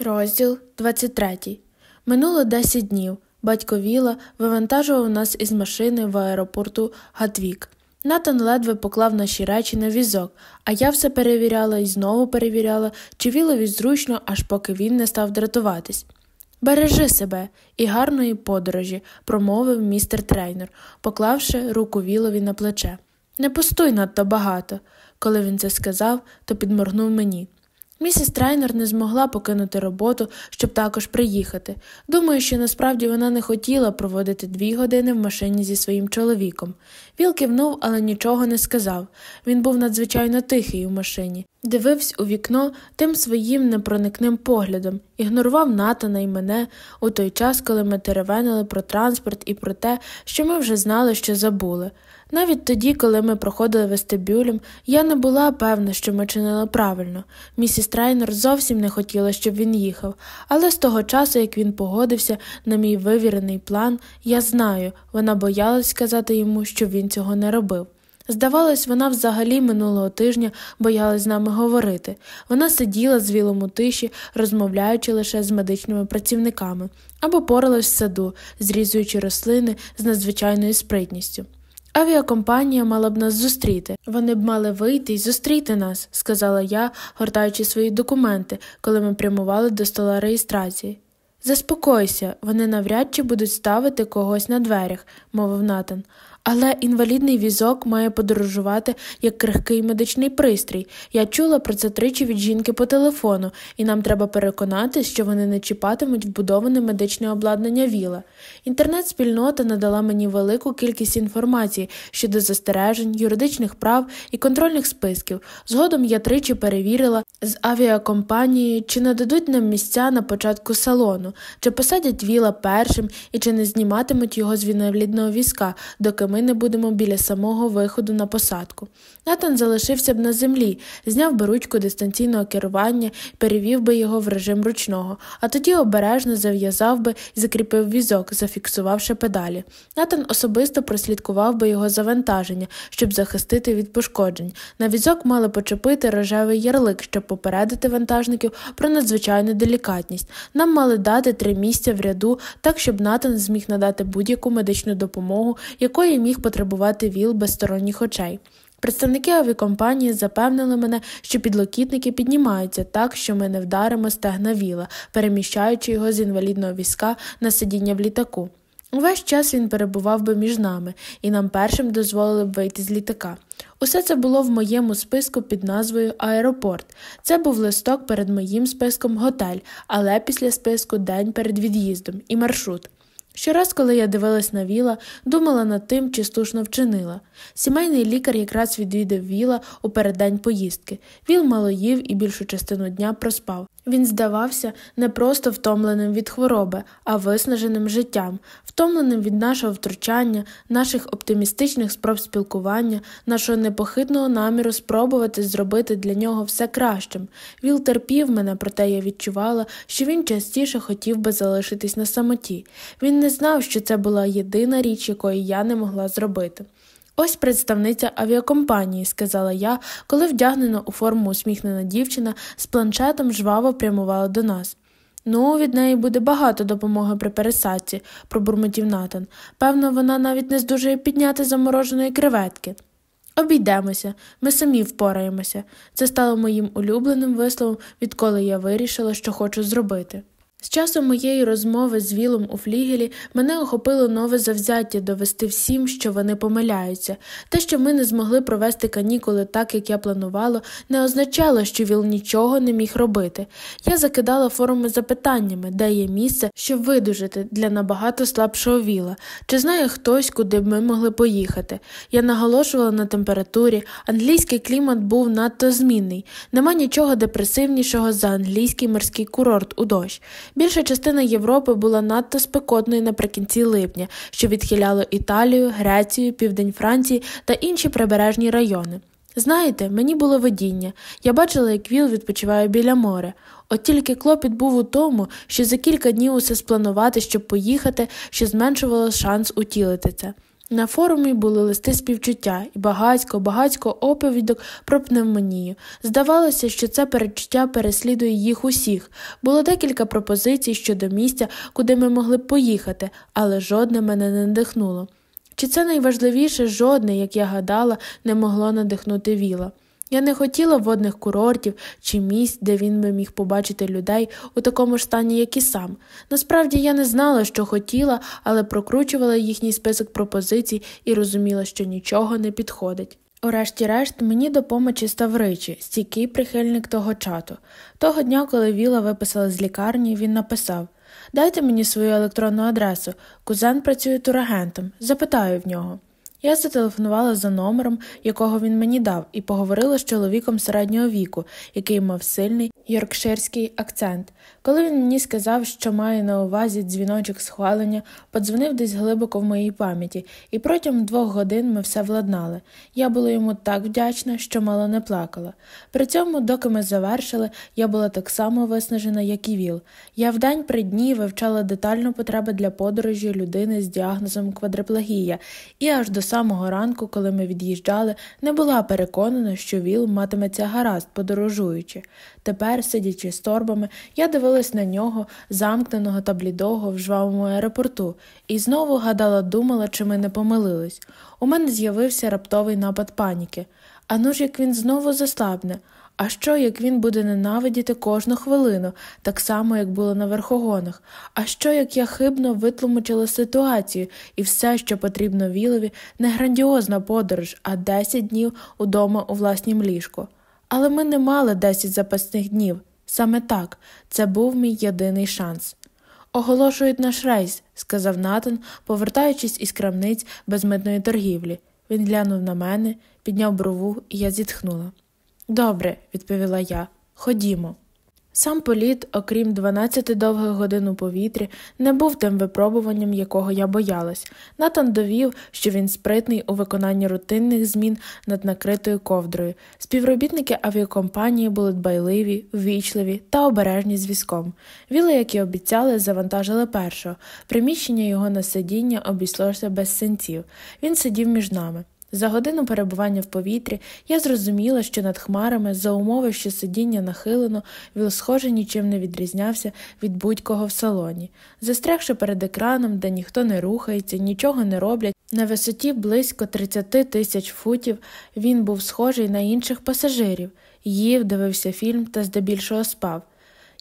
Розділ 23. Минуло 10 днів. Батько Віла вивантажував нас із машини в аеропорту Гатвік. Натан ледве поклав наші речі на візок, а я все перевіряла і знову перевіряла, чи вілові зручно, аж поки він не став дратуватись. Бережи себе і гарної подорожі, промовив містер трейнер, поклавши руку вілові на плече. Не постуй надто багато. Коли він це сказав, то підморгнув мені. Місіс Трейнер не змогла покинути роботу, щоб також приїхати. Думаю, що насправді вона не хотіла проводити дві години в машині зі своїм чоловіком. Віл кивнув, але нічого не сказав. Він був надзвичайно тихий у машині, дивився у вікно тим своїм непроникним поглядом, ігнорував Натана і мене у той час, коли ми теревенили про транспорт і про те, що ми вже знали, що забули. Навіть тоді, коли ми проходили вестибюлем, я не була певна, що ми чинили правильно. Місіс Трейнер зовсім не хотіла, щоб він їхав, але з того часу, як він погодився на мій вивірений план, я знаю, вона боялась сказати йому, що він цього не робив. Здавалось, вона взагалі минулого тижня боялась з нами говорити. Вона сиділа з вілом у тиші, розмовляючи лише з медичними працівниками, або поралась в саду, зрізуючи рослини з надзвичайною спритністю. Авіакомпанія мала б нас зустріти. Вони б мали вийти і зустріти нас, сказала я, гортаючи свої документи, коли ми прямували до стола реєстрації. Заспокойся, вони навряд чи будуть ставити когось на дверях, мовив Натан. Але інвалідний візок має подорожувати як крихкий медичний пристрій. Я чула про це тричі від жінки по телефону, і нам треба переконатись, що вони не чіпатимуть вбудоване медичне обладнання віла. Інтернет-спільнота надала мені велику кількість інформації щодо застережень, юридичних прав і контрольних списків. Згодом я тричі перевірила з авіакомпанією, чи нададуть нам місця на початку салону, чи посадять віла першим і чи не зніматимуть його з інвалідного візка, доки ми ми не будемо біля самого виходу на посадку. Натан залишився б на землі, зняв би ручку дистанційного керування перевів би його в режим ручного, а тоді обережно зав'язав би і закріпив візок, зафіксувавши педалі. Натан особисто прослідкував би його завантаження, щоб захистити від пошкоджень. На візок мали почепити рожевий ярлик, щоб попередити вантажників про надзвичайну делікатність. Нам мали дати три місця в ряду, так щоб Натан зміг надати будь-яку медичну допомогу, якої міг потребувати ВІЛ без сторонніх очей. Представники авіакомпанії запевнили мене, що підлокітники піднімаються так, що ми не вдаримо стегна віла, переміщаючи його з інвалідного візка на сидіння в літаку. Увесь час він перебував би між нами, і нам першим дозволили б вийти з літака. Усе це було в моєму списку під назвою Аеропорт. Це був листок перед моїм списком готель, але після списку день перед від'їздом і маршрут. Щораз, коли я дивилась на Віла, думала над тим, чи слушно вчинила. Сімейний лікар якраз відвідав Віла у переддень поїздки. Віл мало їв і більшу частину дня проспав. Він здавався не просто втомленим від хвороби, а виснаженим життям, втомленим від нашого втручання, наших оптимістичних спроб спілкування, нашого непохитного наміру спробувати зробити для нього все кращим. Віл терпів мене, проте я відчувала, що він частіше хотів би залишитись на самоті. Він не знав, що це була єдина річ, якої я не могла зробити. Ось представниця авіакомпанії, сказала я, коли вдягнена у форму усміхнена дівчина з планшетом жваво прямувала до нас. Ну, від неї буде багато допомоги при пересадці, пробурмотів Натан. Певно, вона навіть не здужує підняти замороженої креветки. Обійдемося, ми самі впораємося. Це стало моїм улюбленим висловом, відколи я вирішила, що хочу зробити. З часу моєї розмови з Вілом у флігелі мене охопило нове завзяття довести всім, що вони помиляються. Те, що ми не змогли провести канікули так, як я планувала, не означало, що Віл нічого не міг робити. Я закидала форуми запитаннями, де є місце, щоб видужити для набагато слабшого віла, чи знає хтось, куди б ми могли поїхати. Я наголошувала на температурі, англійський клімат був надто змінний, нема нічого депресивнішого за англійський морський курорт у дощ. Більша частина Європи була надто спекотною наприкінці липня, що відхиляло Італію, Грецію, Південь Франції та інші прибережні райони. Знаєте, мені було видіння. Я бачила, як Віл відпочиває біля моря. От тільки клопіт був у тому, що за кілька днів усе спланувати, щоб поїхати, що зменшувало шанс утілити це. На форумі були листи співчуття і багатько, багатько оповідок про пневмонію. Здавалося, що це перечуття переслідує їх усіх. Було декілька пропозицій щодо місця, куди ми могли б поїхати, але жодне мене не надихнуло. Чи це найважливіше, жодне, як я гадала, не могло надихнути віла. Я не хотіла водних курортів чи місць, де він би міг побачити людей у такому ж стані, як і сам. Насправді я не знала, що хотіла, але прокручувала їхній список пропозицій і розуміла, що нічого не підходить. Урешті-решт, мені до помочі став ричі, стійкий прихильник того чату. Того дня, коли Віла виписала з лікарні, він написав Дайте мені свою електронну адресу. Кузен працює турагентом. Запитаю в нього. Я зателефонувала за номером, якого він мені дав, і поговорила з чоловіком середнього віку, який мав сильний йоркширський акцент. Коли він мені сказав, що має на увазі дзвіночок схвалення, подзвонив десь глибоко в моїй пам'яті, і протягом двох годин ми все владнали. Я була йому так вдячна, що мало не плакала. При цьому, доки ми завершили, я була так само виснажена, як і Віл. Я вдень при дні вивчала детально потреби для подорожі людини з діагнозом квадриплегія, і аж до самого ранку, коли ми від'їжджали, не була переконана, що Віл матиметься гаразд, подорожуючи. Тепер, сидячи з торбами, я дивилась на нього, замкненого та блідого в жвавому аеропорту, і знову гадала, думала, чи ми не помилились. У мене з'явився раптовий напад паніки. А ну ж як він знову заслабне. А що, як він буде ненавидіти кожну хвилину, так само, як було на верхогонах? А що, як я хибно витлумачила ситуацію, і все, що потрібно Вілові, не грандіозна подорож, а десять днів удома у власнім ліжку? Але ми не мали десять запасних днів. Саме так, це був мій єдиний шанс. Оголошують наш рейс, сказав Натан, повертаючись із крамниць безмитної торгівлі. Він глянув на мене, підняв брову, і я зітхнула. Добре, відповіла я, ходімо. Сам політ, окрім 12 довгих годин у повітрі, не був тим випробуванням, якого я боялась. Натан довів, що він спритний у виконанні рутинних змін над накритою ковдрою. Співробітники авіакомпанії були дбайливі, ввічливі та обережні з візком. Віли, як і обіцяли, завантажили першого. Приміщення його на сидіння обійшлося без синців. Він сидів між нами. За годину перебування в повітрі я зрозуміла, що над хмарами, за умови, що сидіння нахилено, віл схоже нічим не відрізнявся від будь-кого в салоні. Застрягши перед екраном, де ніхто не рухається, нічого не роблять, на висоті близько 30 тисяч футів він був схожий на інших пасажирів, їв, дивився фільм та здебільшого спав.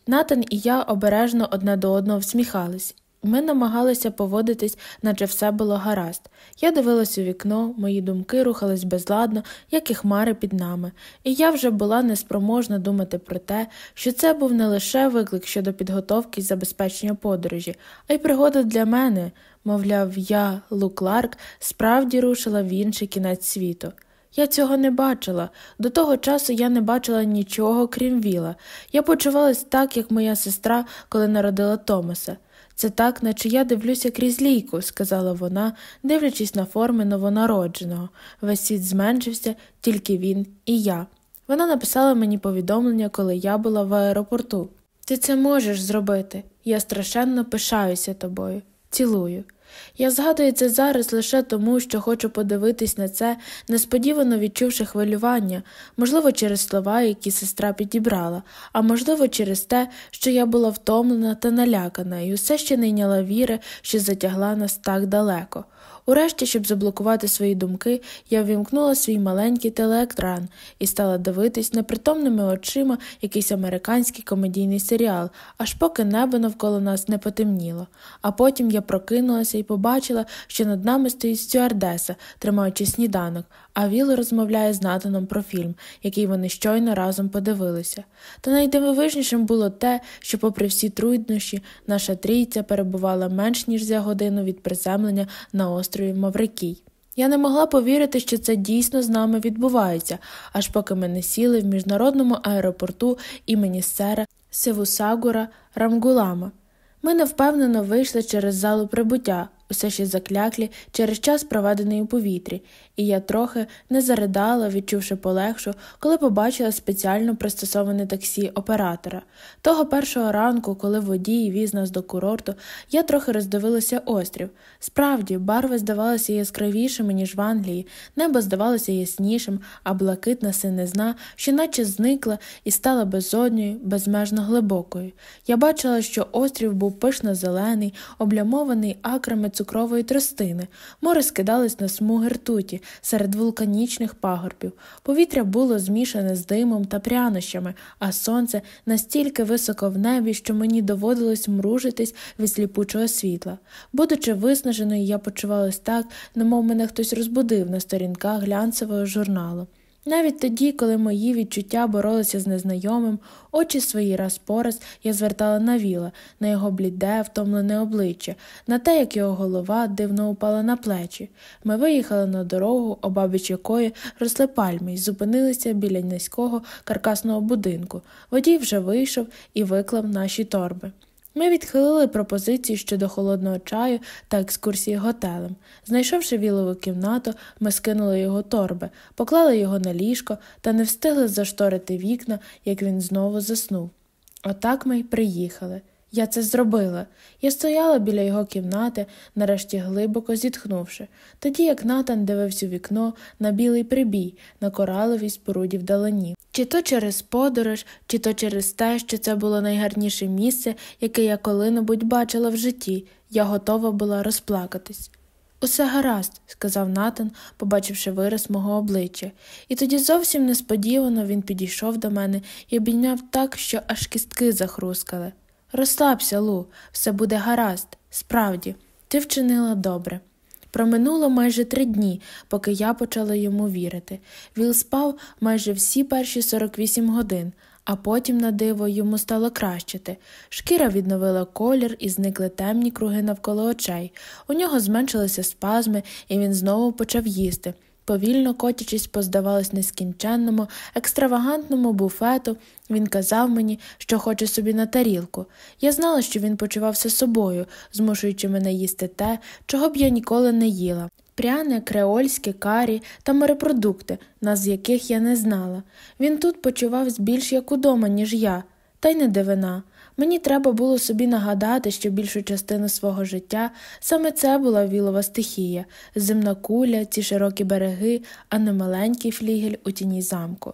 Натан і я обережно одне до одного всміхались. Ми намагалися поводитись, наче все було гаразд. Я дивилась у вікно, мої думки рухались безладно, як і хмари під нами, і я вже була неспроможна думати про те, що це був не лише виклик щодо підготовки і забезпечення подорожі, а й пригода для мене, мовляв, я, Лу Кларк, справді рушила в інший кінець світу. Я цього не бачила. До того часу я не бачила нічого, крім віла. Я почувалась так, як моя сестра, коли народила Томаса. Це так, наче я дивлюся крізь лійку, сказала вона, дивлячись на форми новонародженого. Весь світ зменшився, тільки він і я. Вона написала мені повідомлення, коли я була в аеропорту. Ти це можеш зробити. Я страшенно пишаюся тобою. Цілую. Я згадую це зараз лише тому, що хочу подивитись на це, несподівано відчувши хвилювання, можливо, через слова, які сестра підібрала, а можливо, через те, що я була втомлена та налякана, і усе ще не йняла віри, що затягла нас так далеко. Урешті, щоб заблокувати свої думки, я ввімкнула свій маленький телеекран і стала дивитись непритомними очима якийсь американський комедійний серіал, аж поки небо навколо нас не потемніло. А потім я прокинулася і побачила, що над нами стоїть стюардеса, тримаючи сніданок, а Віл розмовляє з Натаном про фільм, який вони щойно разом подивилися. Та найдивовижнішим було те, що, попри всі труднощі, наша трійця перебувала менш ніж за годину від приземлення на острові Маврикій. Я не могла повірити, що це дійсно з нами відбувається, аж поки ми не сіли в міжнародному аеропорту імені сера Сивусагура Рамгулама. Ми невпевнено вийшли через залу прибуття, усе ще закляклі через час, проведений у повітрі, і я трохи не заридала, відчувши полегшу, коли побачила спеціально пристосоване таксі оператора. Того першого ранку, коли водій віз нас до курорту, я трохи роздивилася острів. Справді, барви здавалися яскравішими, ніж в Англії, небо здавалося яснішим, а блакитна синизна, що наче зникла і стала безодньою, безмежно глибокою. Я бачила, що острів був пишно зелений, облямований акрами цукрової тростини, море скидалось на смуги ртуті серед вулканічних пагорбів. Повітря було змішане з димом та прянощами, а сонце настільки високо в небі, що мені доводилось мружитись від сліпучого світла. Будучи виснаженою, я почувалась так, немов мене хтось розбудив на сторінках глянцевого журналу. Навіть тоді, коли мої відчуття боролися з незнайомим, очі свої раз по раз я звертала на віла, на його бліде, втомлене обличчя, на те, як його голова дивно упала на плечі. Ми виїхали на дорогу, обабіч якої росли пальми, і зупинилися біля низького каркасного будинку. Водій вже вийшов і виклав наші торби. Ми відхилили пропозицію щодо холодного чаю та екскурсії готелем. Знайшовши вілову кімнату, ми скинули його торби, поклали його на ліжко та не встигли зашторити вікна, як він знову заснув. Отак ми й приїхали. Я це зробила. Я стояла біля його кімнати, нарешті глибоко зітхнувши, тоді як Натан дивився у вікно на білий прибій, на кораловій споруді вдалині. Чи то через подорож, чи то через те, що це було найгарніше місце, яке я коли-небудь бачила в житті, я готова була розплакатись. Усе гаразд, сказав Натан, побачивши вираз мого обличчя, і тоді зовсім несподівано він підійшов до мене і обійняв так, що аж кістки захрускали. Розслабся, Лу, все буде гаразд. Справді, ти вчинила добре. Проминуло майже три дні, поки я почала йому вірити. Віл спав майже всі перші 48 годин, а потім, на диво, йому стало кращити. Шкіра відновила колір і зникли темні круги навколо очей. У нього зменшилися спазми, і він знову почав їсти. Повільно котячись по, здавалось, нескінченному, екстравагантному буфету, він казав мені, що хоче собі на тарілку. Я знала, що він почувався собою, змушуючи мене їсти те, чого б я ніколи не їла. Пряне, креольське, карі та морепродукти, нас яких я не знала. Він тут почувався більш як удома, ніж я, та й не дивина. Мені треба було собі нагадати, що більшу частину свого життя саме це була вілова стихія, земна куля, ці широкі береги, а не маленький флігель у тіні замку.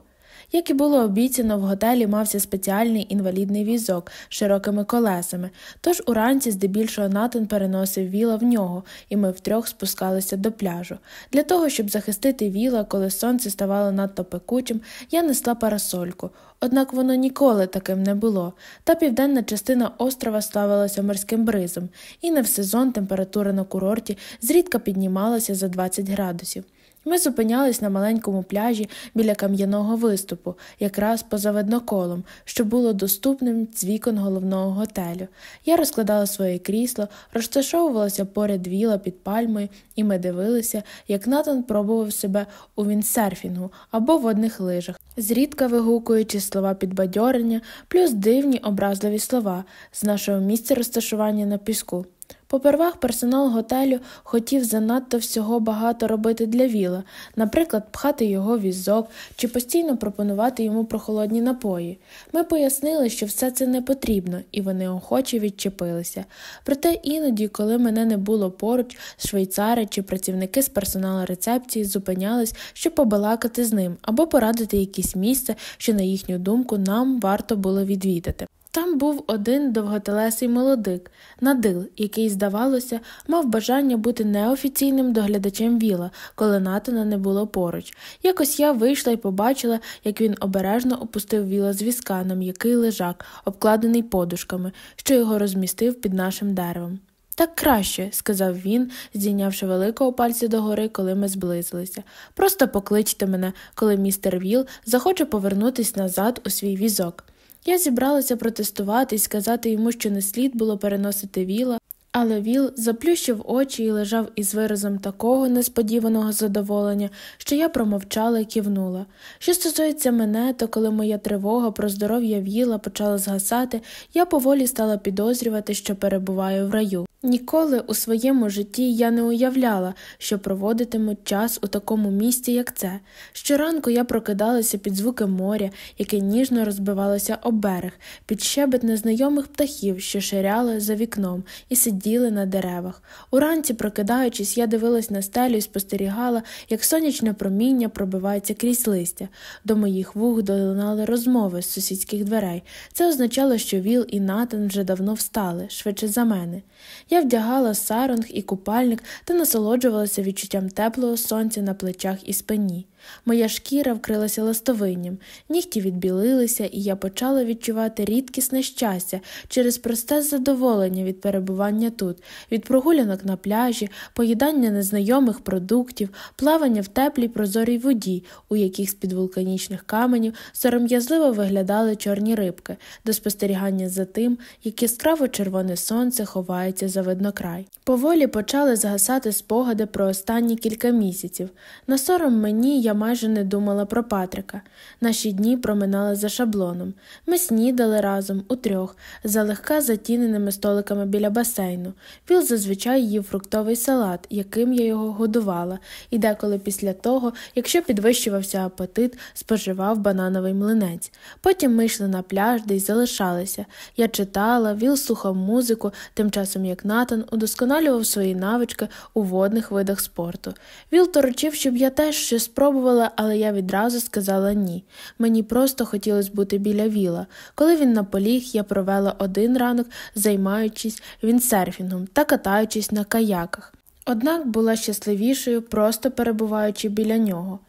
Як і було обіцяно, в готелі мався спеціальний інвалідний візок з широкими колесами, тож уранці здебільшого Натан переносив віла в нього, і ми втрьох спускалися до пляжу. Для того, щоб захистити віла, коли сонце ставало надто пекучим, я несла парасольку. Однак воно ніколи таким не було, та південна частина острова славилася морським бризом, і не в сезон температура на курорті зрідка піднімалася за 20 градусів. Ми зупинялись на маленькому пляжі біля кам'яного виступу, якраз поза видноколом, що було доступним з вікон головного готелю. Я розкладала своє крісло, розташовувалася поряд віла під пальмою, і ми дивилися, як Натан пробував себе у віндсерфінгу або водних лижах, зрідка вигукуючи слова підбадьорення, плюс дивні образливі слова з нашого місця розташування на піску. Попервах персонал готелю хотів занадто всього багато робити для віла, наприклад, пхати його візок чи постійно пропонувати йому прохолодні напої. Ми пояснили, що все це не потрібно, і вони охоче відчепилися. Проте іноді, коли мене не було поруч, швейцари чи працівники з персоналу рецепції зупинялись, щоб побалакати з ним або порадити якесь місце, що, на їхню думку, нам варто було відвідати. Там був один довготелесий молодик, надил, який, здавалося, мав бажання бути неофіційним доглядачем віла, коли Натана не було поруч. Якось я вийшла і побачила, як він обережно опустив віла з візка на м'який лежак, обкладений подушками, що його розмістив під нашим деревом. Так краще, сказав він, здійнявши великого пальця догори, коли ми зблизилися. Просто покличте мене, коли містер Віл захоче повернутися назад у свій візок. Я зібралася протестувати і сказати йому, що не слід було переносити віла, Але Віл заплющив очі і лежав із виразом такого несподіваного задоволення, що я промовчала і кивнула. Що стосується мене, то коли моя тривога про здоров'я Віла почала згасати, я поволі стала підозрювати, що перебуваю в раю. Ніколи у своєму житті я не уявляла, що проводитиму час у такому місці, як це. Щоранку я прокидалася під звуки моря, яке ніжно розбивалося об берег, під щебет незнайомих птахів, що ширяли за вікном, і сиділи на деревах. Уранці, прокидаючись, я дивилась на стелю і спостерігала, як сонячне проміння пробивається крізь листя. До моїх вух долинали розмови з сусідських дверей. Це означало, що Віл і Натан вже давно встали, швидше за мене. Я вдягала саронг і купальник та насолоджувалася відчуттям теплого сонця на плечах і спині. Моя шкіра вкрилася ластовинням, нігті відбілилися, і я почала відчувати рідкісне щастя через просте задоволення від перебування тут, від прогулянок на пляжі, поїдання незнайомих продуктів, плавання в теплій прозорій воді, у яких з під вулканічних каменів сором'язливо виглядали чорні рибки, до спостерігання за тим, як яскраво червоне сонце ховається за виднокрай. Поволі почали згасати спогади про останні кілька місяців. На сором мені я я майже не думала про Патрика. Наші дні проминали за шаблоном. Ми снідали разом утрьох, за легка затіненими столиками біля басейну. Піл зазвичай їв фруктовий салат, яким я його годувала, і деколи після того, якщо підвищувався апетит, споживав банановий млинець. Потім ми йшли на пляж, де й залишалися. Я читала, Віл слухав музику, тим часом як Натан удосконалював свої навички у водних видах спорту. Віл торочив, щоб я теж щось спробував спробувала, але я відразу сказала ні. Мені просто хотілося бути біля віла. Коли він наполіг, я провела один ранок, займаючись віндсерфінгом та катаючись на каяках. Однак була щасливішою, просто перебуваючи біля нього.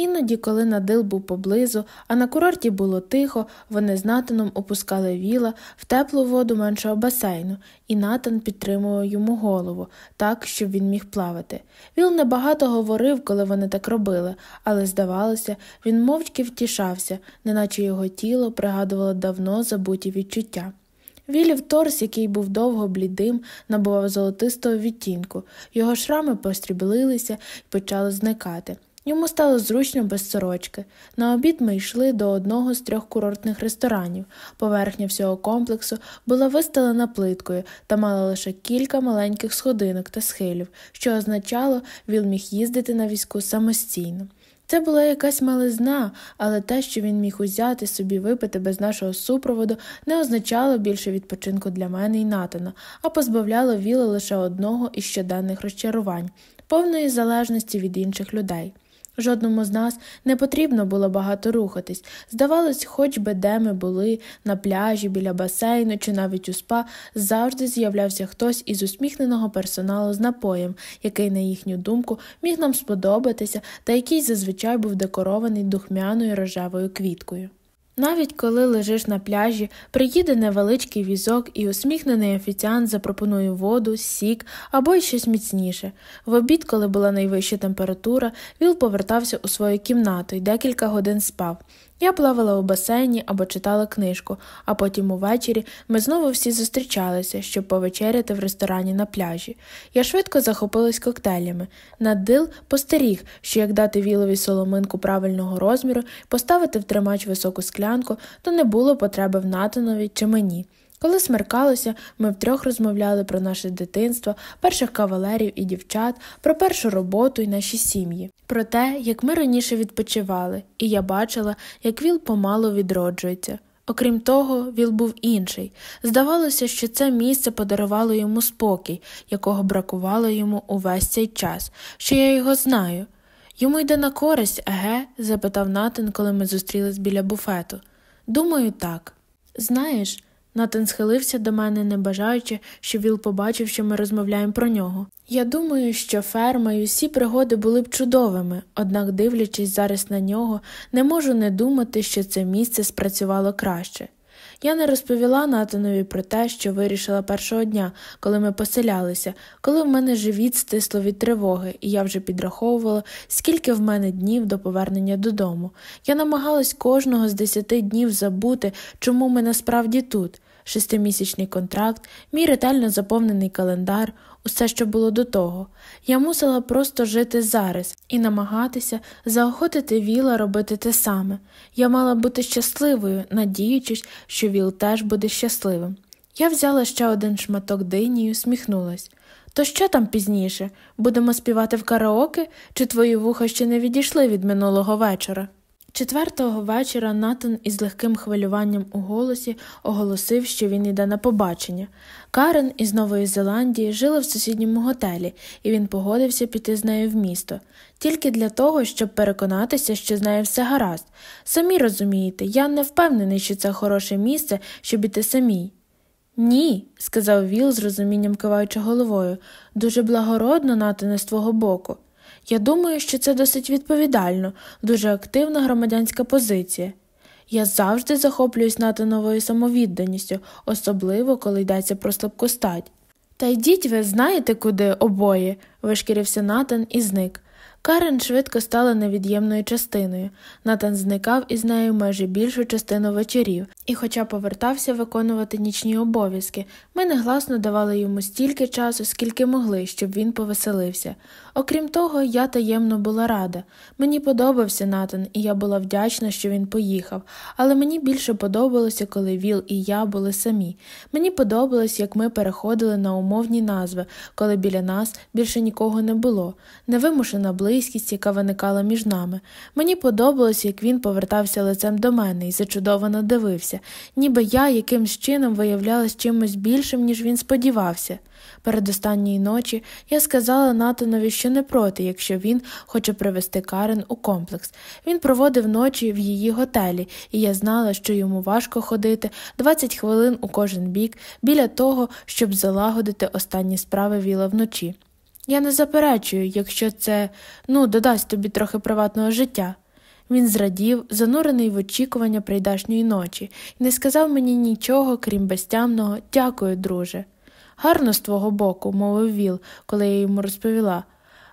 Іноді, коли Надил був поблизу, а на курорті було тихо, вони з Натаном опускали віла в теплу воду меншого басейну, і Натан підтримував йому голову, так, щоб він міг плавати. Віл небагато говорив, коли вони так робили, але, здавалося, він мовчки втішався, неначе його тіло пригадувало давно забуті відчуття. Вілів торс, який був довго блідим, набував золотистого відтінку, його шрами постріблилися і почали зникати. Йому стало зручно без сорочки. На обід ми йшли до одного з трьох курортних ресторанів. Поверхня всього комплексу була вистелена плиткою та мала лише кілька маленьких сходинок та схилів, що означало, він міг їздити на візку самостійно. Це була якась мализна, але те, що він міг узяти собі випити без нашого супроводу, не означало більше відпочинку для мене і Натана, а позбавляло Віла лише одного із щоденних розчарувань, повної залежності від інших людей. Жодному з нас не потрібно було багато рухатись. Здавалось, хоч би де ми були, на пляжі, біля басейну чи навіть у спа, завжди з'являвся хтось із усміхненого персоналу з напоєм, який, на їхню думку, міг нам сподобатися та який зазвичай був декорований духмяною рожевою квіткою. Навіть коли лежиш на пляжі, приїде невеличкий візок і усміхнений офіціант запропонує воду, сік або й щось міцніше. В обід, коли була найвища температура, Віл повертався у свою кімнату і декілька годин спав. Я плавала у басейні або читала книжку, а потім увечері ми знову всі зустрічалися, щоб повечеряти в ресторані на пляжі. Я швидко захопилась коктейлями. Наддил постеріг, що як дати вілові соломинку правильного розміру, поставити в тримач високу склянку, то не було потреби в Натанові чи мені. Коли смеркалося, ми втрьох розмовляли про наше дитинство, перших кавалерів і дівчат, про першу роботу і наші сім'ї, про те, як ми раніше відпочивали, і я бачила, як Віл помало відроджується. Окрім того, Віл був інший. Здавалося, що це місце подарувало йому спокій, якого бракувало йому увесь цей час, що я його знаю. Йому йде на користь, еге? запитав Натан, коли ми зустрілись біля буфету. Думаю, так. Знаєш, Натан схилився до мене, не бажаючи, щоб Віл побачив, що ми розмовляємо про нього. Я думаю, що ферма і усі пригоди були б чудовими, однак, дивлячись зараз на нього, не можу не думати, що це місце спрацювало краще. Я не розповіла Натанові про те, що вирішила першого дня, коли ми поселялися, коли в мене живіт стисло від тривоги, і я вже підраховувала, скільки в мене днів до повернення додому. Я намагалась кожного з десяти днів забути, чому ми насправді тут. Шестимісячний контракт, мій ретельно заповнений календар, усе, що було до того. Я мусила просто жити зараз і намагатися заохотити Віла робити те саме. Я мала бути щасливою, надіючись, що Віл теж буде щасливим. Я взяла ще один шматок дині і усміхнулась. То що там пізніше? Будемо співати в караоке, чи твої вуха ще не відійшли від минулого вечора? Четвертого вечора Натан із легким хвилюванням у голосі оголосив, що він йде на побачення. Карен із Нової Зеландії жила в сусідньому готелі, і він погодився піти з нею в місто, тільки для того, щоб переконатися, що з нею все гаразд. Самі розумієте, я не впевнений, що це хороше місце, щоб іти самій. Ні, сказав Віл з розумінням киваючи головою, дуже благородно Натане з твого боку. Я думаю, що це досить відповідально, дуже активна громадянська позиція. Я завжди захоплююсь Натановою самовідданістю, особливо коли йдеться про слабкостать. Та йдіть ви знаєте, куди обоє, вишкірився Натан і зник. Карен швидко стала невід'ємною частиною. Натан зникав із нею майже більшу частину вечорів, і, хоча повертався виконувати нічні обов'язки, ми негласно давали йому стільки часу, скільки могли, щоб він повеселився. Окрім того, я таємно була рада. Мені подобався Натан, і я була вдячна, що він поїхав, але мені більше подобалося, коли Віл і я були самі. Мені подобалось, як ми переходили на умовні назви, коли біля нас більше нікого не було, невимушена близькість, яка виникала між нами. Мені подобалось, як він повертався лицем до мене і зачудовано дивився, ніби я якимсь чином виявлялась чимось більшим, ніж він сподівався. Перед останньої ночі я сказала Натанові, що не проти, якщо він хоче привезти Карен у комплекс. Він проводив ночі в її готелі, і я знала, що йому важко ходити 20 хвилин у кожен бік біля того, щоб залагодити останні справи віла вночі. Я не заперечую, якщо це ну, додасть тобі трохи приватного життя. Він зрадів, занурений в очікування прийдашньої ночі, і не сказав мені нічого, крім безтямного дякую, друже. Гарно з твого боку, мовив Віл, коли я йому розповіла.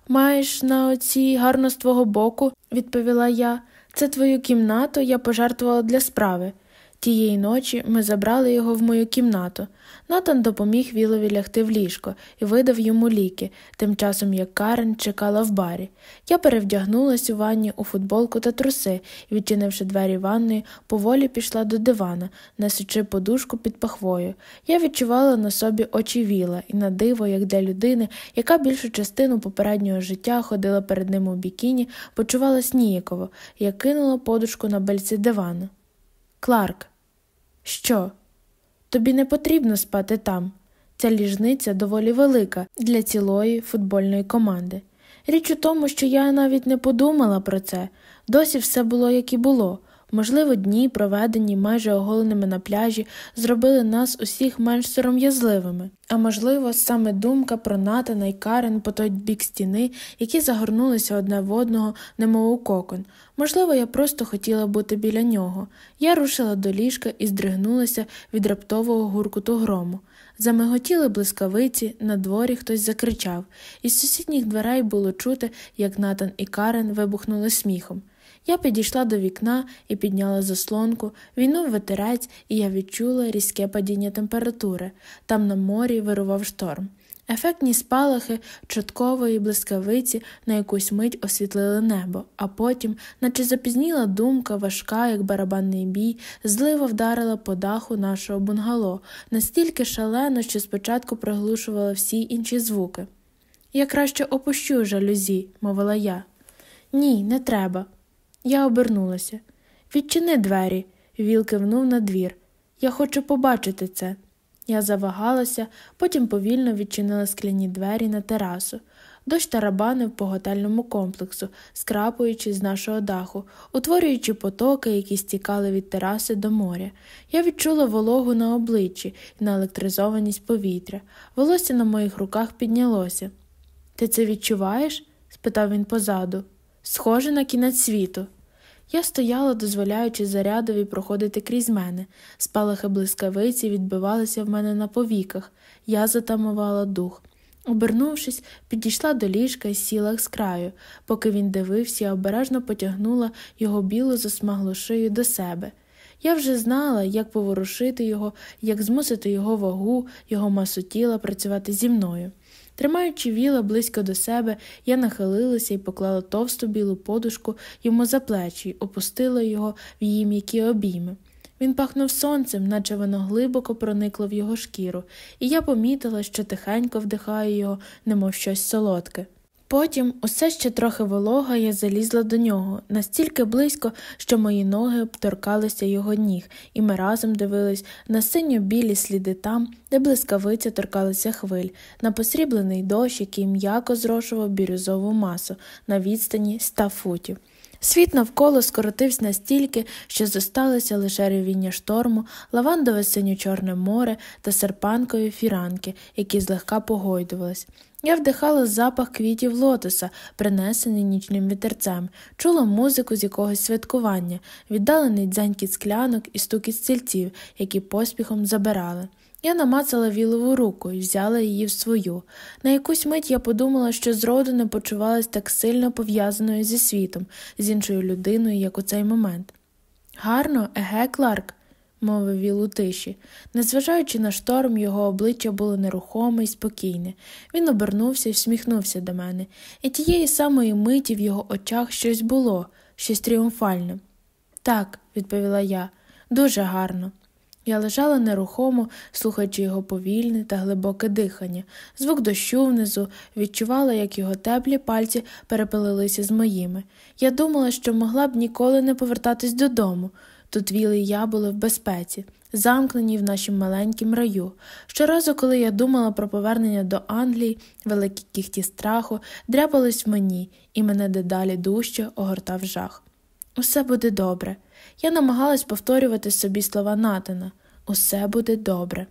Маєш на оці гарно з твого боку, відповіла я. Це твою кімнату я пожертвувала для справи. Тієї ночі ми забрали його в мою кімнату. Натан допоміг Вілові лягти в ліжко і видав йому ліки, тим часом як Карен чекала в барі. Я перевдягнулась у ванні у футболку та труси і, відчинивши двері ванної, поволі пішла до дивана, несучи подушку під пахвою. Я відчувала на собі очі віла і на диво, як для людини, яка більшу частину попереднього життя ходила перед ним у бікіні, почувалась ніяково, я кинула подушку на бельці дивана. Кларк, що? Тобі не потрібно спати там. Ця ліжниця доволі велика для цілої футбольної команди. Річ у тому, що я навіть не подумала про це, досі все було, як і було. Можливо, дні, проведені майже оголеними на пляжі, зробили нас усіх менш сором'язливими, а можливо, саме думка про Натана і Карен по той бік стіни, які загорнулися одне в одного, немов у кокон. Можливо, я просто хотіла бути біля нього. Я рушила до ліжка і здригнулася від раптового гуркуту грому. Замиготіли блискавиці, на дворі хтось закричав, із сусідніх дверей було чути, як Натан і Карен вибухнули сміхом. Я підійшла до вікна і підняла заслонку, війнув ветерець, і я відчула різке падіння температури. Там на морі вирував шторм. Ефектні спалахи чуткової блискавиці на якусь мить освітлили небо, а потім, наче запізніла думка, важка, як барабанний бій, злива вдарила по даху нашого бунгало, настільки шалено, що спочатку приглушувала всі інші звуки. Я краще опущу жалюзі, мовила я. Ні, не треба. Я обернулася. Відчини двері, Віл кивнув на двір. Я хочу побачити це. Я завагалася, потім повільно відчинила скляні двері на терасу. Дощ тарабанив по готельному комплексу, скрапуючи з нашого даху, утворюючи потоки, які стікали від тераси до моря. Я відчула вологу на обличчі і на електризованість повітря. Волосся на моїх руках піднялося. Ти це відчуваєш? спитав він позаду. Схоже на кінець світу. Я стояла, дозволяючи зарядові проходити крізь мене, спалахи блискавиці відбивалися в мене на повіках, я затамувала дух. Обернувшись, підійшла до ліжка і сіла з краю. Поки він дивився, я обережно потягнула його білу засмаглу шию до себе. Я вже знала, як поворушити його, як змусити його вагу, його масу тіла працювати зі мною. Тримаючи віла близько до себе, я нахилилася і поклала товсту білу подушку йому за плечі, опустила його в її м'які обійми. Він пахнув сонцем, наче воно глибоко проникло в його шкіру, і я помітила, що тихенько вдихаю його, немов щось солодке. Потім, усе ще трохи волога, я залізла до нього настільки близько, що мої ноги обторкалися його ніг, і ми разом дивились на синьо білі сліди там, де блискавиця торкалися хвиль, на посріблений дощ, який м'яко зрошував бірюзову масу на відстані ста футів. Світ навколо скоротився настільки, що зосталося лише ревіння шторму, лавандове синьо-чорне море та серпанкові фіранки, які злегка погойдувались. Я вдихала запах квітів лотоса, принесений нічним вітерцем, чула музику з якогось святкування, віддалений дзенькіт склянок і стукіт стільців, які поспіхом забирали. Я намацала вілову руку і взяла її в свою. На якусь мить я подумала, що зроду не почувалась так сильно пов'язаною зі світом, з іншою людиною, як у цей момент. Гарно, еге, Кларк, мовив Віл у тиші. Незважаючи на шторм, його обличчя було нерухоме і спокійне. Він обернувся і всміхнувся до мене, і тієї самої миті в його очах щось було, щось тріумфальне. Так, відповіла я, дуже гарно. Я лежала нерухомо, слухаючи його повільне та глибоке дихання, звук дощу внизу, відчувала, як його теплі пальці перепилилися з моїми. Я думала, що могла б ніколи не повертатись додому. Тут віли і я були в безпеці, замкнені в нашім маленькім раю. Щоразу, коли я думала про повернення до Англії, великі кіхті страху дряпались в мені, і мене дедалі дужче огортав жах. Усе буде добре. Я намагалась повторювати собі слова Натана Усе буде добре.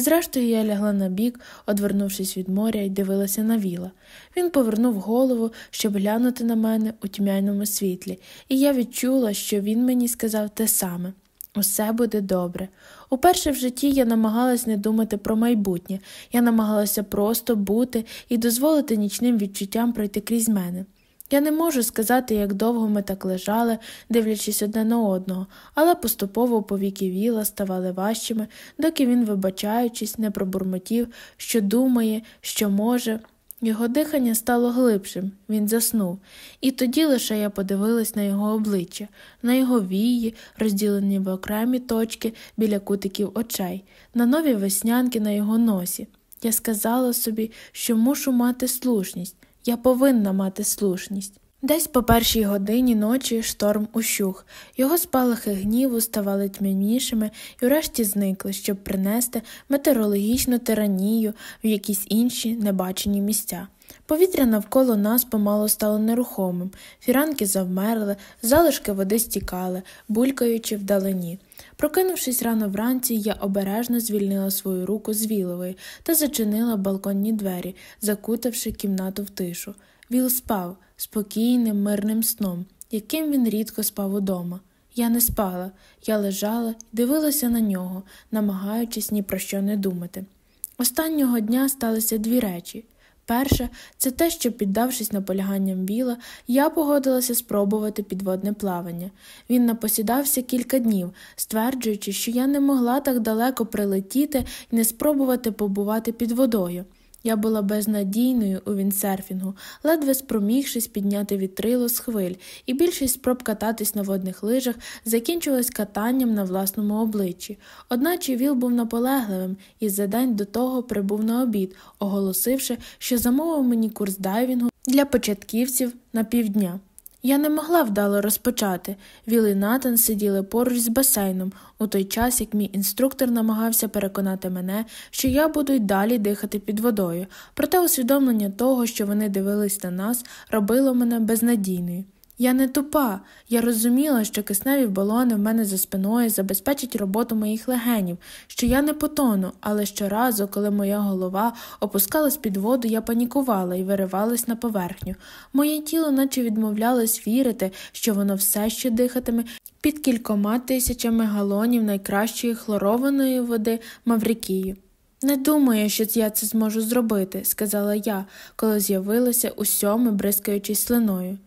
Зрештою, я лягла на бік, одвернувшись від моря, і дивилася на віла. Він повернув голову, щоб глянути на мене у тьмяному світлі, і я відчула, що він мені сказав те саме усе буде добре. Уперше в житті я намагалась не думати про майбутнє, я намагалася просто бути і дозволити нічним відчуттям пройти крізь мене. Я не можу сказати, як довго ми так лежали, дивлячись одне на одного, але поступово повіки віла ставали важчими, доки він, вибачаючись, не пробурмотів, що думає, що може. Його дихання стало глибшим, він заснув, і тоді лише я подивилась на його обличчя, на його вії, розділені в окремі точки біля кутиків очей, на нові веснянки на його носі. Я сказала собі, що мушу мати слушність. Я повинна мати слушність. Десь по першій годині ночі шторм ущух, його спалахи гніву ставали тьмянішими і врешті зникли, щоб принести метеорологічну тиранію в якісь інші небачені місця. Повітря навколо нас помало стало нерухомим, фіранки завмерли, залишки води стікали, булькаючи вдалині. Прокинувшись рано вранці, я обережно звільнила свою руку з вілової та зачинила балконні двері, закутавши кімнату в тишу. Віл спав спокійним, мирним сном, яким він рідко спав удома. Я не спала, я лежала і дивилася на нього, намагаючись ні про що не думати. Останнього дня сталися дві речі. Перше, це те, що, піддавшись наполяганням біла, я погодилася спробувати підводне плавання. Він напосідався кілька днів, стверджуючи, що я не могла так далеко прилетіти і не спробувати побувати під водою. Я була безнадійною у вінсерфінгу, ледве спромігшись підняти вітрило з хвиль, і більшість спроб кататись на водних лижах закінчилась катанням на власному обличчі. Одначе Віл був наполегливим і за день до того прибув на обід, оголосивши, що замовив мені курс дайвінгу для початківців на півдня. Я не могла вдало розпочати. Віл і Натан сиділи поруч з басейном, у той час як мій інструктор намагався переконати мене, що я буду й далі дихати під водою, проте усвідомлення того, що вони дивились на нас, робило мене безнадійною. Я не тупа, я розуміла, що кисневі балони в мене за спиною забезпечать роботу моїх легенів, що я не потону, але щоразу, коли моя голова опускалась під воду, я панікувала і виривалась на поверхню. Моє тіло наче відмовлялось вірити, що воно все ще дихатиме під кількома тисячами галонів найкращої хлорованої води Маврикії. Не думаю, що я це зможу зробити, сказала я, коли з'явилася у сьоми, бризкаючись слиною.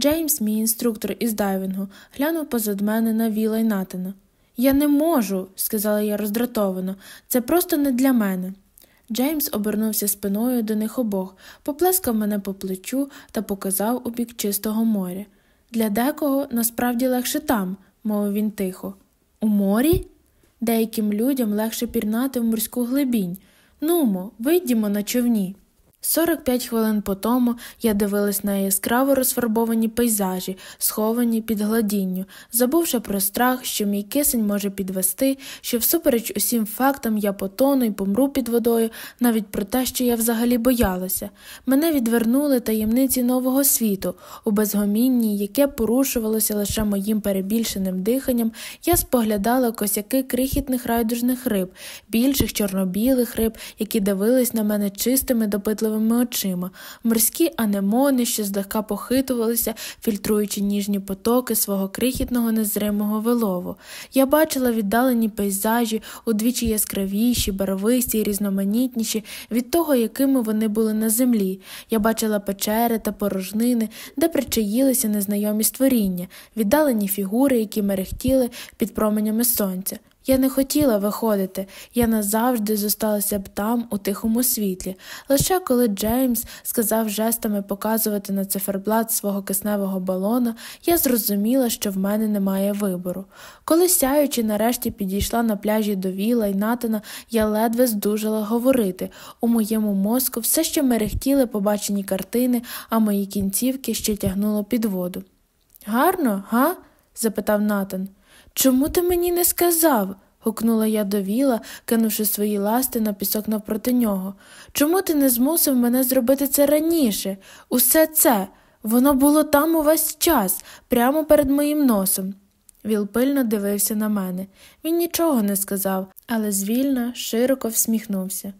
Джеймс, мій інструктор із дайвінгу, глянув позад мене на Віла й Натана. Я не можу, сказала я роздратовано, це просто не для мене. Джеймс обернувся спиною до них обох, поплескав мене по плечу та показав у бік чистого моря. Для декого насправді легше там, мовив він тихо. У морі? Деяким людям легше пірнати в морську глибінь. Нумо, вийдімо на човні. 45 хвилин по тому я дивилась на яскраво розфарбовані пейзажі, сховані під гладінню, забувши про страх, що мій кисень може підвести, що всупереч усім фактам я потону і помру під водою, навіть про те, що я взагалі боялася. Мене відвернули таємниці нового світу, у безгомінні, яке порушувалося лише моїм перебільшеним диханням, я споглядала косяки крихітних райдужних риб, більших чорнобілих риб, які дивились на мене чистими допитливими фіолетовими очима, морські анемони, що злегка похитувалися, фільтруючи ніжні потоки свого крихітного незримого вилову. Я бачила віддалені пейзажі, удвічі яскравіші, барвисті і різноманітніші від того, якими вони були на землі. Я бачила печери та порожнини, де причаїлися незнайомі створіння, віддалені фігури, які мерехтіли під променями сонця. Я не хотіла виходити, я назавжди зосталася б там, у тихому світлі. Лише коли Джеймс сказав жестами показувати на циферблат свого кисневого балона, я зрозуміла, що в мене немає вибору. Коли сяючи, нарешті підійшла на пляжі до Віла і Натана, я ледве здужала говорити. У моєму мозку все ще мерехтіли побачені картини, а мої кінцівки ще тягнуло під воду. Гарно, га? запитав Натан. Чому ти мені не сказав? гукнула я до віла, кинувши свої ласти на пісок навпроти нього. Чому ти не змусив мене зробити це раніше? Усе це, воно було там увесь час, прямо перед моїм носом. Віл пильно дивився на мене. Він нічого не сказав, але звільно, широко всміхнувся.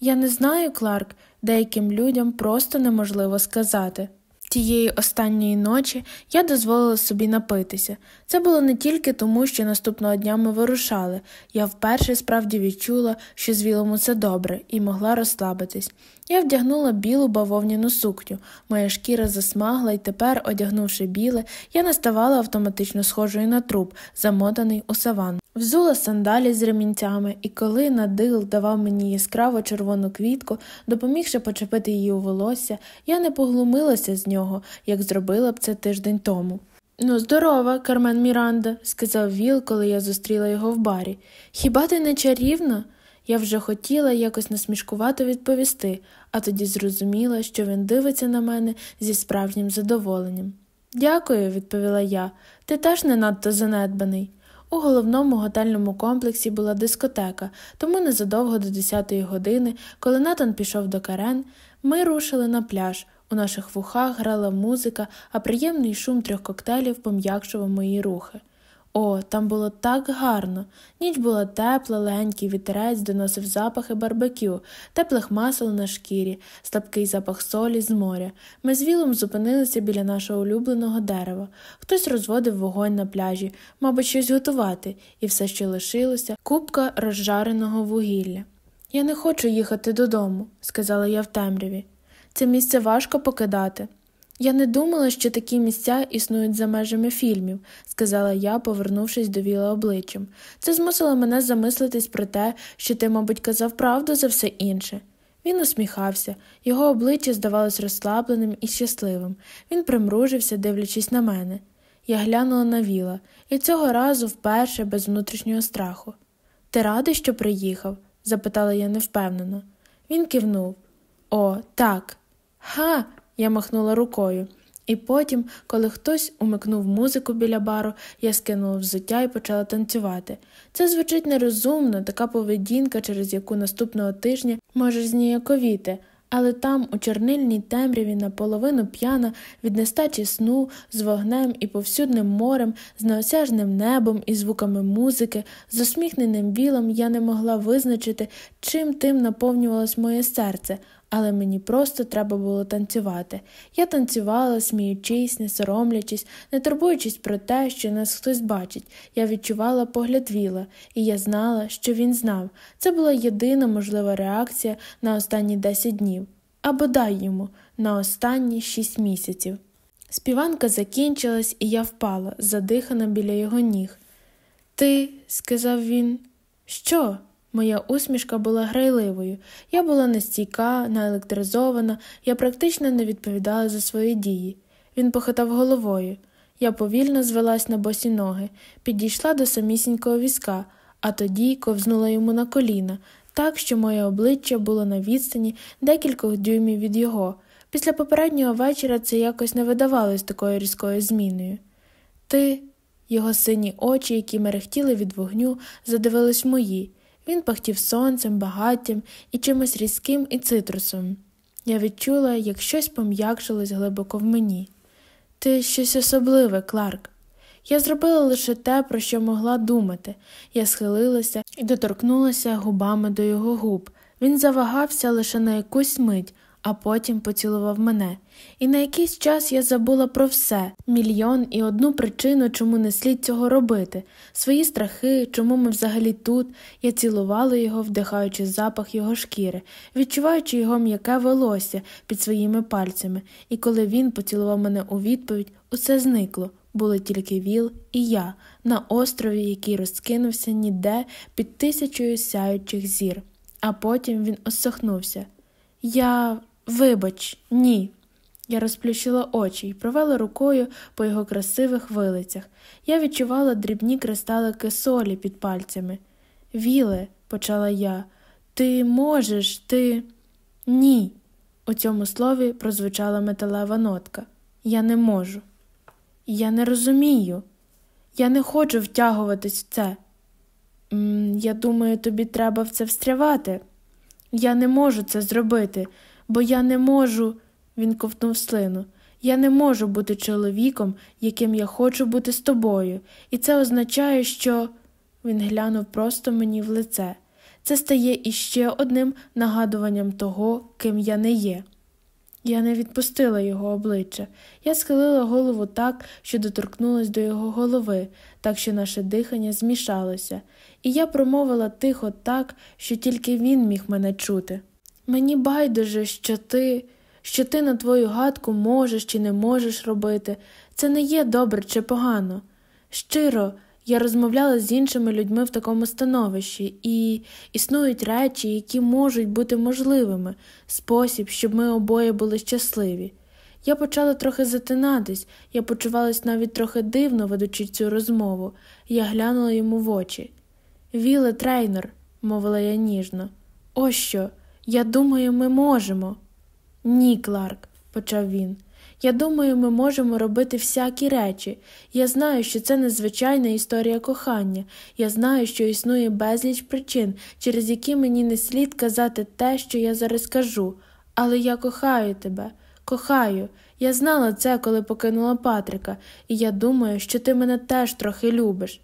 Я не знаю, Кларк, деяким людям просто неможливо сказати. Тієї останньої ночі я дозволила собі напитися. Це було не тільки тому, що наступного дня ми вирушали. Я вперше справді відчула, що з вілом усе добре, і могла розслабитись. Я вдягнула білу бавовняну сукню, моя шкіра засмагла, і тепер, одягнувши біле, я наставала автоматично схожою на труп, замотаний у саван. Взула сандалі з ремінцями, і коли надил давав мені яскраво червону квітку, допомігши почепити її у волосся, я не поглумилася з нього, як зробила б це тиждень тому. Ну, здорова, Кармен Міранда, сказав Віл, коли я зустріла його в барі. Хіба ти не чарівна? Я вже хотіла якось насмішкувато відповісти, а тоді зрозуміла, що він дивиться на мене зі справжнім задоволенням. Дякую, відповіла я, ти теж не надто занедбаний. У головному готельному комплексі була дискотека, тому незадовго до 10-ї години, коли Натан пішов до карен, ми рушили на пляж. У наших вухах грала музика, а приємний шум трьох коктейлів пом'якшував мої рухи. О, там було так гарно. Ніч була тепла, легенький вітерець доносив запахи барбекю, теплих масел на шкірі, слабкий запах солі з моря. Ми з вілом зупинилися біля нашого улюбленого дерева. Хтось розводив вогонь на пляжі, мабуть, щось готувати, і все, що лишилося, купка розжареного вугілля. Я не хочу їхати додому, сказала я в темряві. Це місце важко покидати. Я не думала, що такі місця існують за межами фільмів, сказала я, повернувшись до віла обличчям. Це змусило мене замислитись про те, що ти, мабуть, казав правду за все інше. Він усміхався, його обличчя здавалось розслабленим і щасливим. Він примружився, дивлячись на мене. Я глянула на віла, і цього разу вперше без внутрішнього страху. Ти радий, що приїхав? запитала я невпевнено. Він кивнув. О, так. Ха. Я махнула рукою. І потім, коли хтось умикнув музику біля бару, я скинула взуття і почала танцювати. Це звучить нерозумно, така поведінка, через яку наступного тижня можеш зніяковіти, але там, у чорнильній темряві, наполовину п'яна, від нестачі сну, з вогнем і повсюдним морем, з неосяжним небом і звуками музики, з усміхненим вілом я не могла визначити, чим тим наповнювалось моє серце але мені просто треба було танцювати. Я танцювала, сміючись, не соромлячись, не турбуючись про те, що нас хтось бачить. Я відчувала погляд віла, і я знала, що він знав. Це була єдина можлива реакція на останні десять днів, або дай йому на останні шість місяців. Співанка закінчилась, і я впала, задихана біля його ніг. Ти, сказав він, що? Моя усмішка була грайливою. Я була нестійка, наелектризована, я практично не відповідала за свої дії. Він похитав головою. Я повільно звелась на босі ноги, підійшла до самісінького візка, а тоді ковзнула йому на коліна, так що моє обличчя було на відстані декількох дюймів від його. Після попереднього вечора це якось не видавалось такою різкою зміною. Ти, його сині очі, які мерехтіли від вогню, задивились мої. Він пахтів сонцем, багаттям і чимось різким і цитрусом. Я відчула, як щось пом'якшилось глибоко в мені. Ти щось особливе, Кларк. Я зробила лише те, про що могла думати. Я схилилася і доторкнулася губами до його губ. Він завагався лише на якусь мить, а потім поцілував мене. І на якийсь час я забула про все мільйон і одну причину, чому не слід цього робити, свої страхи, чому ми взагалі тут. Я цілувала його, вдихаючи запах його шкіри, відчуваючи його м'яке волосся під своїми пальцями, і коли він поцілував мене у відповідь, усе зникло. Були тільки віл і я на острові, який розкинувся ніде під тисячою сяючих зір, а потім він осохнувся. Я, вибач, ні. Я розплющила очі і провела рукою по його красивих вилицях. Я відчувала дрібні кристалики солі під пальцями. Віле, почала я, ти можеш, ти. Ні. У цьому слові прозвучала металева нотка. Я не можу. Я не розумію. Я не хочу втягуватись в це. Я думаю, тобі треба в це встрявати. Я не можу це зробити, бо я не можу. Він ковтнув слину. Я не можу бути чоловіком, яким я хочу бути з тобою, і це означає, що. Він глянув просто мені в лице. Це стає іще одним нагадуванням того, ким я не є. Я не відпустила його обличчя. Я схилила голову так, що доторкнулась до його голови, так що наше дихання змішалося, і я промовила тихо так, що тільки він міг мене чути. Мені байдуже, що ти, що ти на твою гадку можеш чи не можеш робити. Це не є добре чи погано. Щиро, я розмовляла з іншими людьми в такому становищі, і існують речі, які можуть бути можливими, спосіб, щоб ми обоє були щасливі. Я почала трохи затинатись, я почувалась навіть трохи дивно, ведучи цю розмову, я глянула йому в очі. Віле, трейнер, мовила я ніжно, ось що, я думаю, ми можемо. Ні, Кларк, почав він. Я думаю, ми можемо робити всякі речі. Я знаю, що це незвичайна історія кохання. Я знаю, що існує безліч причин, через які мені не слід казати те, що я зараз кажу. Але я кохаю тебе, кохаю. Я знала це, коли покинула Патрика, і я думаю, що ти мене теж трохи любиш.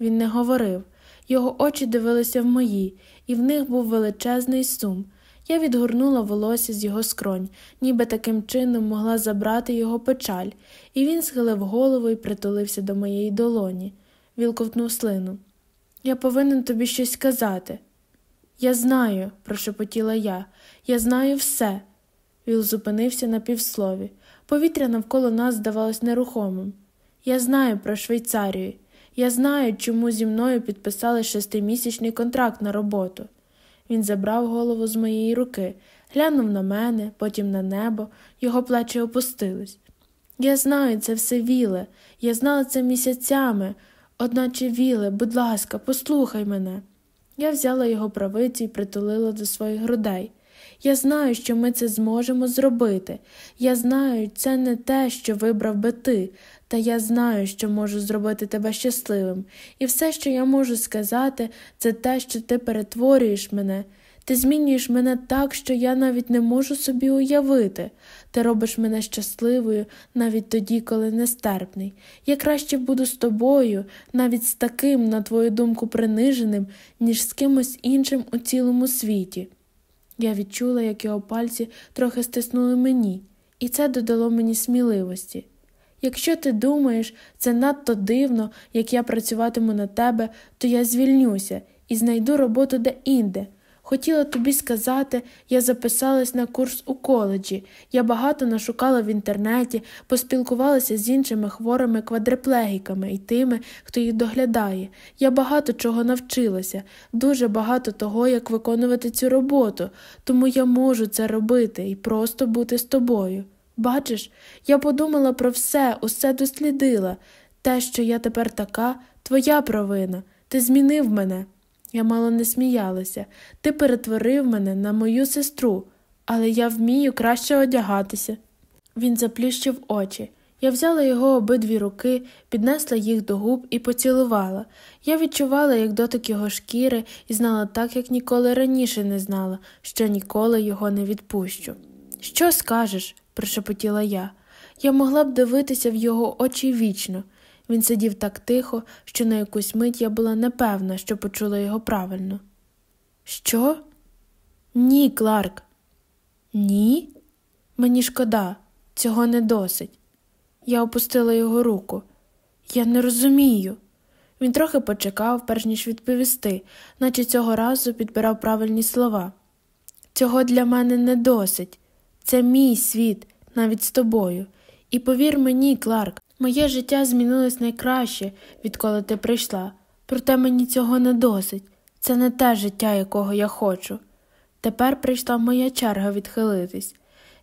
Він не говорив. Його очі дивилися в мої, і в них був величезний сум. Я відгорнула волосся з його скронь, ніби таким чином могла забрати його печаль, і він схилив голову і притулився до моєї долоні. Віл ковтнув слину. Я повинен тобі щось сказати. Я знаю, прошепотіла я, я знаю все. Віл зупинився на півслові. Повітря навколо нас здавалось нерухомим. Я знаю про Швейцарію. Я знаю, чому зі мною підписали шестимісячний контракт на роботу. Він забрав голову з моєї руки, глянув на мене, потім на небо, його плечі опустились. Я знаю, це все віле, я знала це місяцями, одначе віле, будь ласка, послухай мене. Я взяла його правиці і притулила до своїх грудей. Я знаю, що ми це зможемо зробити. Я знаю, це не те, що вибрав би ти, та я знаю, що можу зробити тебе щасливим, і все, що я можу сказати, це те, що ти перетворюєш мене. Ти змінюєш мене так, що я навіть не можу собі уявити. Ти робиш мене щасливою навіть тоді, коли нестерпний. Я краще буду з тобою, навіть з таким, на твою думку, приниженим, ніж з кимось іншим у цілому світі. Я відчула, як його пальці трохи стиснули мені, і це додало мені сміливості. Якщо ти думаєш, це надто дивно, як я працюватиму на тебе, то я звільнюся і знайду роботу де інде. Хотіла тобі сказати, я записалась на курс у коледжі. Я багато нашукала в інтернеті, поспілкувалася з іншими хворими квадриплегіками і тими, хто їх доглядає. Я багато чого навчилася, дуже багато того, як виконувати цю роботу, тому я можу це робити і просто бути з тобою. Бачиш, я подумала про все, усе дослідила. Те, що я тепер така, твоя провина. Ти змінив мене. Я мало не сміялася. Ти перетворив мене на мою сестру, але я вмію краще одягатися. Він заплющив очі. Я взяла його обидві руки, піднесла їх до губ і поцілувала. Я відчувала, як дотик його шкіри, і знала так, як ніколи раніше не знала, що ніколи його не відпущу. Що скажеш? Прошепотіла я. Я могла б дивитися в його очі вічно. Він сидів так тихо, що на якусь мить я була непевна, що почула його правильно. Що? Ні, Кларк. Ні? Мені шкода, цього не досить. Я опустила його руку. Я не розумію. Він трохи почекав, перш ніж відповісти, наче цього разу підбирав правильні слова. Цього для мене не досить. Це мій світ, навіть з тобою. І повір мені, Кларк, моє життя змінилось найкраще, відколи ти прийшла, проте мені цього не досить. Це не те життя, якого я хочу. Тепер прийшла моя черга відхилитись.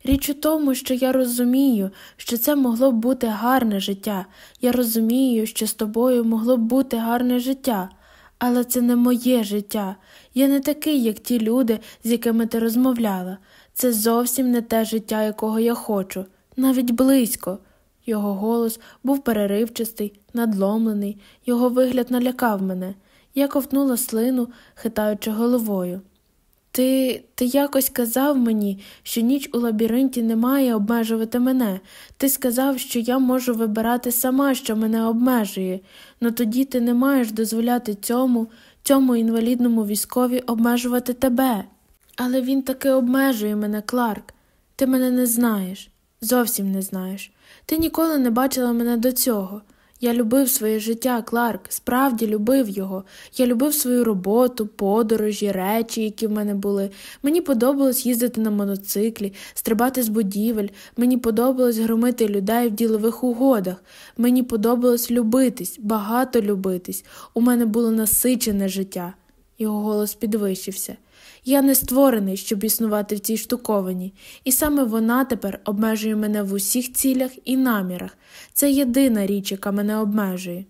Річ у тому, що я розумію, що це могло б бути гарне життя. Я розумію, що з тобою могло б бути гарне життя, але це не моє життя. Я не такий, як ті люди, з якими ти розмовляла. Це зовсім не те життя, якого я хочу, навіть близько. Його голос був переривчастий, надломлений, його вигляд налякав мене. Я ковтнула слину, хитаючи головою. Ти ти якось казав мені, що ніч у лабіринті не має обмежувати мене. Ти сказав, що я можу вибирати сама, що мене обмежує, но тоді ти не маєш дозволяти цьому, цьому інвалідному військові обмежувати тебе. Але він таки обмежує мене, Кларк. Ти мене не знаєш, зовсім не знаєш. Ти ніколи не бачила мене до цього. Я любив своє життя, Кларк, справді любив його. Я любив свою роботу, подорожі, речі, які в мене були. Мені подобалось їздити на мотоциклі, стрибати з будівель, мені подобалось громити людей в ділових угодах. Мені подобалось любитись, багато любитись. У мене було насичене життя. Його голос підвищився. Я не створений, щоб існувати в цій штуковині, і саме вона тепер обмежує мене в усіх цілях і намірах. Це єдина річ, яка мене обмежує.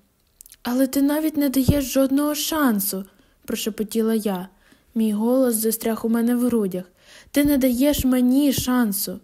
Але ти навіть не даєш жодного шансу, прошепотіла я. Мій голос застряг у мене в грудях. Ти не даєш мені шансу.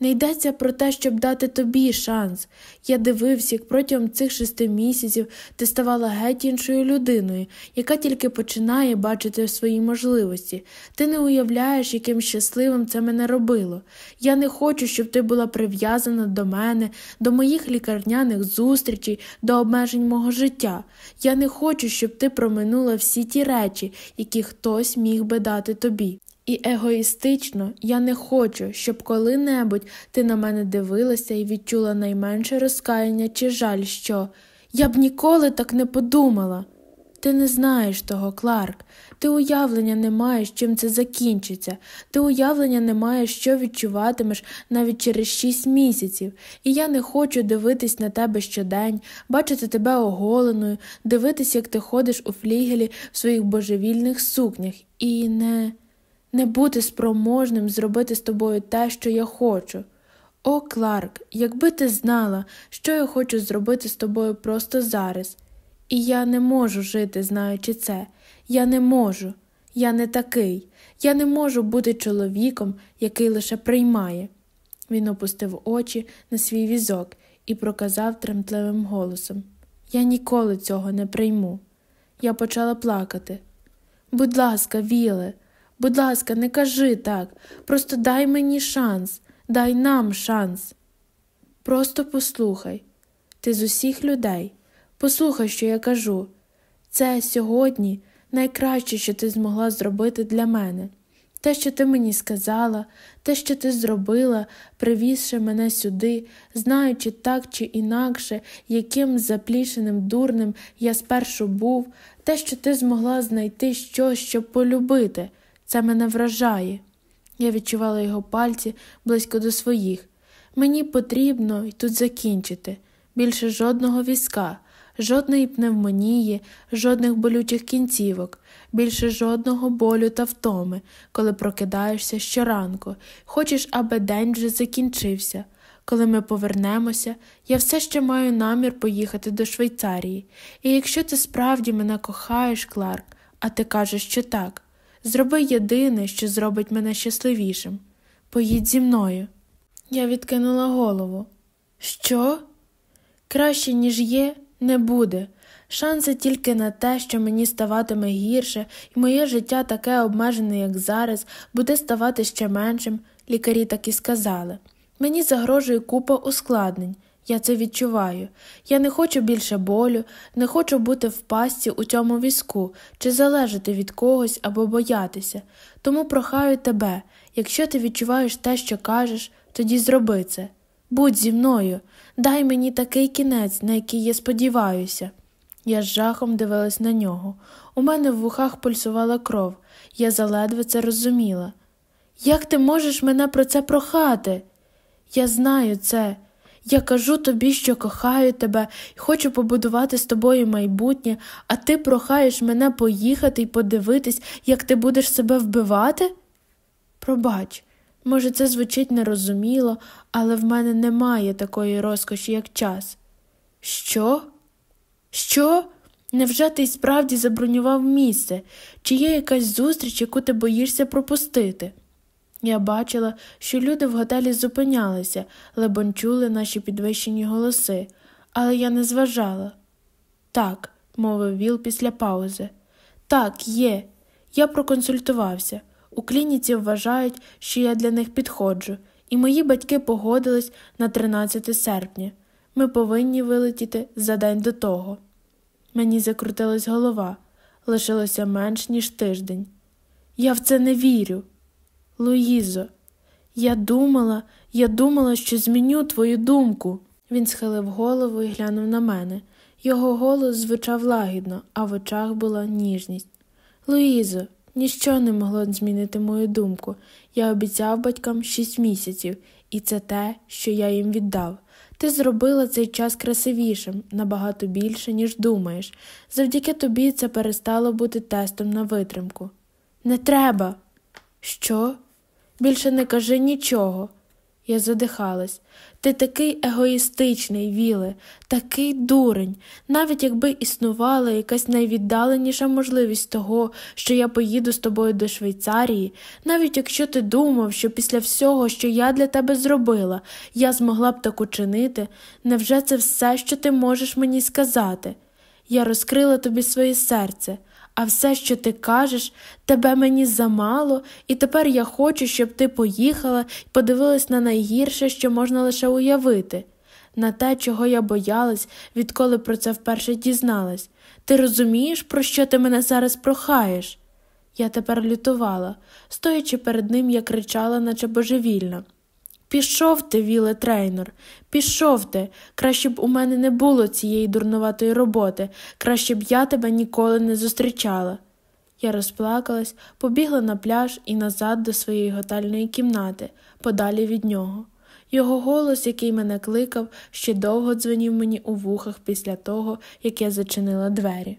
Не йдеться про те, щоб дати тобі шанс. Я дивився, як протягом цих шести місяців ти ставала геть іншою людиною, яка тільки починає бачити свої можливості. Ти не уявляєш, яким щасливим це мене робило. Я не хочу, щоб ти була прив'язана до мене, до моїх лікарняних зустрічей, до обмежень мого життя. Я не хочу, щоб ти проминула всі ті речі, які хтось міг би дати тобі. І егоїстично я не хочу, щоб коли-небудь ти на мене дивилася і відчула найменше розкаяння чи жаль, що я б ніколи так не подумала. Ти не знаєш того, Кларк, ти уявлення не маєш, чим це закінчиться, ти уявлення не маєш, що відчуватимеш навіть через шість місяців, і я не хочу дивитись на тебе щодень, бачити тебе оголеною, дивитись, як ти ходиш у флігелі в своїх божевільних сукнях, і не не бути спроможним зробити з тобою те, що я хочу. О, Кларк, якби ти знала, що я хочу зробити з тобою просто зараз. І я не можу жити, знаючи це. Я не можу, я не такий, я не можу бути чоловіком, який лише приймає. Він опустив очі на свій візок і проказав тремтливим голосом Я ніколи цього не прийму. Я почала плакати. Будь ласка, Віле, Будь ласка, не кажи так, просто дай мені шанс, дай нам шанс. Просто послухай, ти з усіх людей, послухай, що я кажу. Це сьогодні найкраще, що ти змогла зробити для мене. Те, що ти мені сказала, те, що ти зробила, привізши мене сюди, знаючи так чи інакше, яким заплішеним дурним я спершу був, те, що ти змогла знайти щось, щоб полюбити. Це мене вражає. Я відчувала його пальці близько до своїх. Мені потрібно й тут закінчити. Більше жодного візка, жодної пневмонії, жодних болючих кінцівок, більше жодного болю та втоми, коли прокидаєшся щоранку, хочеш, аби день вже закінчився. Коли ми повернемося, я все ще маю намір поїхати до Швейцарії, і якщо ти справді мене кохаєш, Кларк, а ти кажеш, що так, зроби єдине, що зробить мене щасливішим. Поїдь зі мною. Я відкинула голову. Що? Краще, ніж є, не буде. Шанси тільки на те, що мені ставатиме гірше, і моє життя таке обмежене, як зараз, буде ставати ще меншим, лікарі так і сказали. Мені загрожує купа ускладнень. Я це відчуваю. Я не хочу більше болю, не хочу бути в пастці у цьому візку чи залежати від когось або боятися. Тому прохаю тебе, якщо ти відчуваєш те, що кажеш, тоді зроби це. Будь зі мною, дай мені такий кінець, на який я сподіваюся. Я з жахом дивилась на нього. У мене в вухах пульсувала кров. Я заледве це розуміла. Як ти можеш мене про це прохати? Я знаю це. Я кажу тобі, що кохаю тебе і хочу побудувати з тобою майбутнє, а ти прохаєш мене поїхати і подивитись, як ти будеш себе вбивати? Пробач, може, це звучить нерозуміло, але в мене немає такої розкоші, як час. Що? Що? Невже ти справді забронював місце? Чи є якась зустріч, яку ти боїшся пропустити? Я бачила, що люди в готелі зупинялися, лебон чули наші підвищені голоси, але я не зважала. Так, мовив Віл після паузи. Так, є. Я проконсультувався. У клініці вважають, що я для них підходжу, і мої батьки погодились на 13 серпня. Ми повинні вилетіти за день до того. Мені закрутилась голова, лишилося менш, ніж тиждень. Я в це не вірю. Луїзо, я думала, я думала, що зміню твою думку. Він схилив голову і глянув на мене. Його голос звучав лагідно, а в очах була ніжність. Луїзо, ніщо не могло змінити мою думку. Я обіцяв батькам шість місяців, і це те, що я їм віддав. Ти зробила цей час красивішим, набагато більше, ніж думаєш. Завдяки тобі це перестало бути тестом на витримку. Не треба. Що? Більше не кажи нічого. Я задихалась. Ти такий егоїстичний, Віле, такий дурень, навіть якби існувала якась найвіддаленіша можливість того, що я поїду з тобою до Швейцарії, навіть якщо ти думав, що після всього, що я для тебе зробила, я змогла б так учинити, невже це все, що ти можеш мені сказати? Я розкрила тобі своє серце. А все, що ти кажеш, тебе мені замало, і тепер я хочу, щоб ти поїхала і подивилась на найгірше, що можна лише уявити, на те, чого я боялась, відколи про це вперше дізналась. Ти розумієш, про що ти мене зараз прохаєш? Я тепер лютувала, стоячи перед ним, я кричала, наче божевільна. Пішов ти, Віле Трейнор, пішов ти. Краще б у мене не було цієї дурнуватої роботи, краще б я тебе ніколи не зустрічала. Я розплакалась, побігла на пляж і назад до своєї готельної кімнати, подалі від нього. Його голос, який мене кликав, ще довго дзвонів мені у вухах після того, як я зачинила двері.